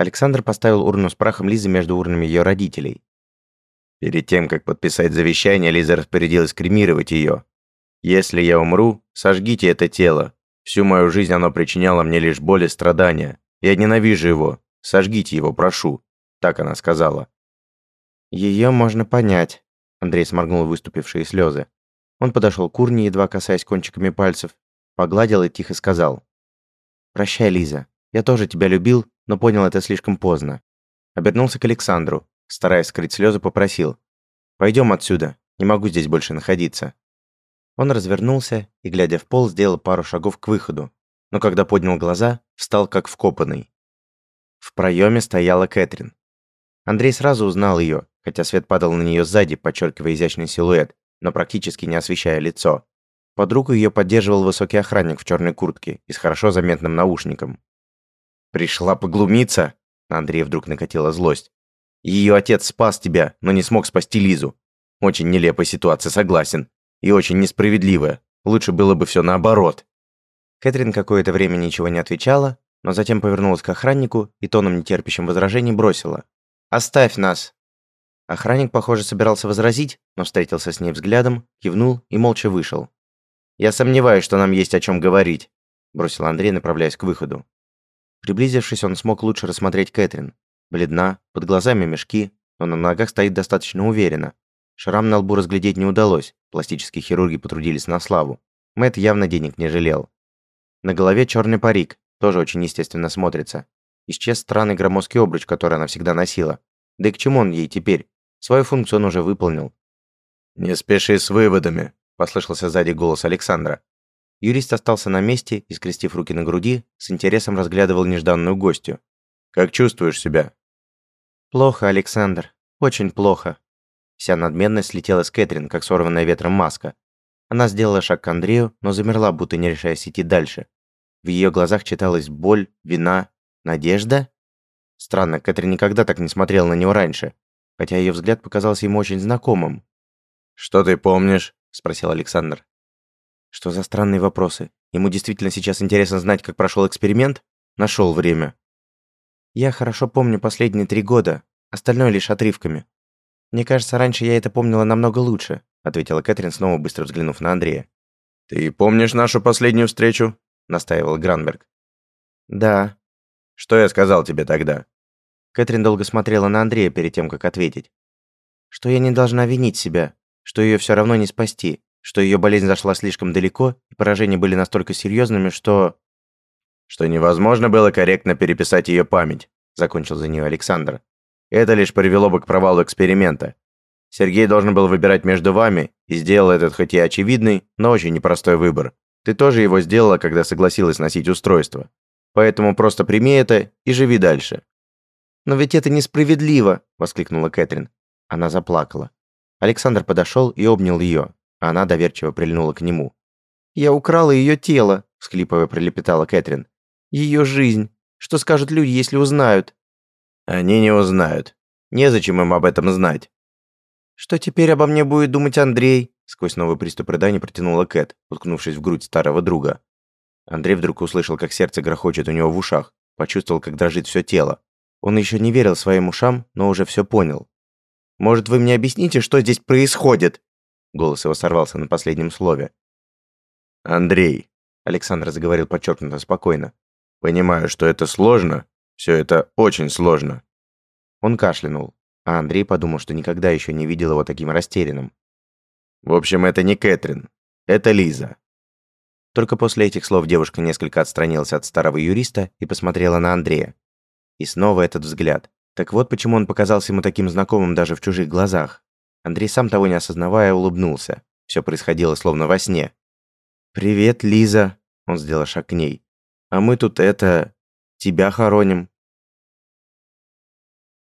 Александр поставил урну с прахом Лизы между урнами ее родителей. Перед тем, как подписать завещание, Лиза распорядилась кремировать ее. «Если я умру, сожгите это тело. Всю мою жизнь оно причиняло мне лишь боль и страдания. Я ненавижу его. Сожгите его, прошу», – так она сказала. «Ее можно понять», – Андрей сморгнул выступившие слезы. Он подошел к урне, едва касаясь кончиками пальцев, погладил и тихо сказал. «Прощай, Лиза. Я тоже тебя любил, но понял это слишком поздно». Обернулся к Александру, стараясь скрыть слезы, попросил. «Пойдем отсюда. Не могу здесь больше находиться». Он развернулся и, глядя в пол, сделал пару шагов к выходу, но когда поднял глаза, встал как вкопанный. В проеме стояла Кэтрин. Андрей сразу узнал ее, хотя свет падал на нее сзади, подчеркивая изящный силуэт, но практически не освещая лицо. Под руку ее поддерживал высокий охранник в черной куртке и с хорошо заметным наушником. «Пришла поглумиться?» На Андрея вдруг накатила злость. «Ее отец спас тебя, но не смог спасти Лизу. Очень нелепая ситуация, согласен. И очень несправедливая. Лучше было бы все наоборот». Кэтрин какое-то время ничего не отвечала, но затем повернулась к охраннику и тоном нетерпящим возражений бросила. «Оставь нас!» Охранник, похоже, собирался возразить, но встретился с ней взглядом, кивнул и молча вышел. «Я сомневаюсь, что нам есть о чем говорить», – бросил Андрей, направляясь к выходу. Приблизившись, он смог лучше рассмотреть Кэтрин. Бледна, под глазами мешки, но на ногах стоит достаточно уверенно. Шрам на лбу разглядеть не удалось, пластические хирурги потрудились на славу. Мэтт явно денег не жалел. На голове черный парик, тоже очень естественно смотрится. Исчез странный громоздкий обруч, который она всегда носила. Да и к чему он ей теперь? Свою функцию он уже выполнил. «Не спеши с выводами», – послышался сзади голос Александра. Юрист остался на месте и, скрестив руки на груди, с интересом разглядывал нежданную гостью. «Как чувствуешь себя?» «Плохо, Александр. Очень плохо». Вся надменность слетела с Кэтрин, как сорванная ветром маска. Она сделала шаг к Андрею, но замерла, будто не решаясь идти дальше. В ее глазах читалась боль, вина, надежда. Странно, Кэтрин никогда так не смотрела на него раньше хотя ее взгляд показался ему очень знакомым. «Что ты помнишь?» – спросил Александр. Что за странные вопросы? Ему действительно сейчас интересно знать, как прошел эксперимент? Нашел время. Я хорошо помню последние три года, остальное лишь отрывками. Мне кажется, раньше я это помнила намного лучше, ответила Кэтрин, снова быстро взглянув на Андрея. Ты помнишь нашу последнюю встречу? настаивал Гранберг. Да. Что я сказал тебе тогда? Кэтрин долго смотрела на Андрея перед тем, как ответить. Что я не должна винить себя, что ее все равно не спасти, что ее болезнь зашла слишком далеко, и поражения были настолько серьезными, что... Что невозможно было корректно переписать ее память, закончил за нее Александр. Это лишь привело бы к провалу эксперимента. Сергей должен был выбирать между вами и сделал этот хоть и очевидный, но очень непростой выбор. Ты тоже его сделала, когда согласилась носить устройство. Поэтому просто прими это и живи дальше. «Но ведь это несправедливо!» – воскликнула Кэтрин. Она заплакала. Александр подошел и обнял ее, она доверчиво прильнула к нему. «Я украла ее тело!» – всхлипывая пролепетала Кэтрин. «Ее жизнь! Что скажут люди, если узнают?» «Они не узнают. Незачем им об этом знать». «Что теперь обо мне будет думать Андрей?» Сквозь новый приступ рыдания протянула Кэт, уткнувшись в грудь старого друга. Андрей вдруг услышал, как сердце грохочет у него в ушах, почувствовал, как дрожит все тело. Он еще не верил своим ушам, но уже все понял. «Может, вы мне объясните, что здесь происходит?» Голос его сорвался на последнем слове. «Андрей», — Александр заговорил подчеркнуто спокойно, «понимаю, что это сложно, все это очень сложно». Он кашлянул, а Андрей подумал, что никогда еще не видел его таким растерянным. «В общем, это не Кэтрин, это Лиза». Только после этих слов девушка несколько отстранилась от старого юриста и посмотрела на Андрея. И снова этот взгляд. Так вот почему он показался ему таким знакомым даже в чужих глазах. Андрей, сам того не осознавая, улыбнулся. Все происходило словно во сне. «Привет, Лиза!» Он сделал шаг к ней. «А мы тут это... тебя хороним».